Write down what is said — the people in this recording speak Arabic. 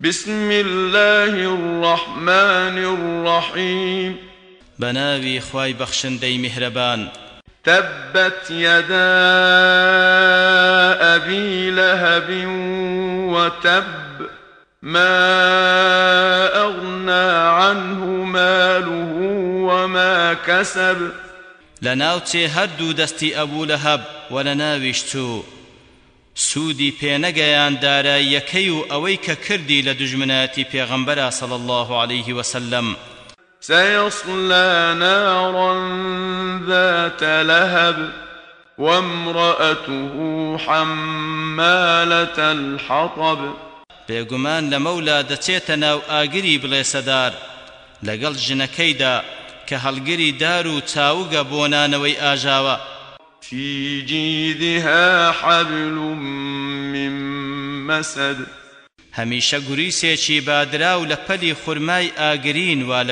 بسم الله الرحمن الرحيم بناوي خواي بخشندي مهربان تبت يدا أبي لهب وتب ما أغنى عنه ماله وما كسب لناوتي هردو دستي أبو لهب ولناويشتو سودی پێنەگەیان داراییەکەی و ئەوەی کە کردی لە دژمنەتی پێغەمبەرە صلی الله عليه وسلم. سيصلى نارا ذات لهب وامرأته حمالة الحطب. بێگومان لە مەولا دەچێتە ناو ئاگری بڵێسەدار لەگەڵ ژنەکەیدا کە هەڵگری دار و في جيدها حبل من مسد. هەمیشە گوریسێکی بادرا و لە پەلی خورمای ئاگرین وا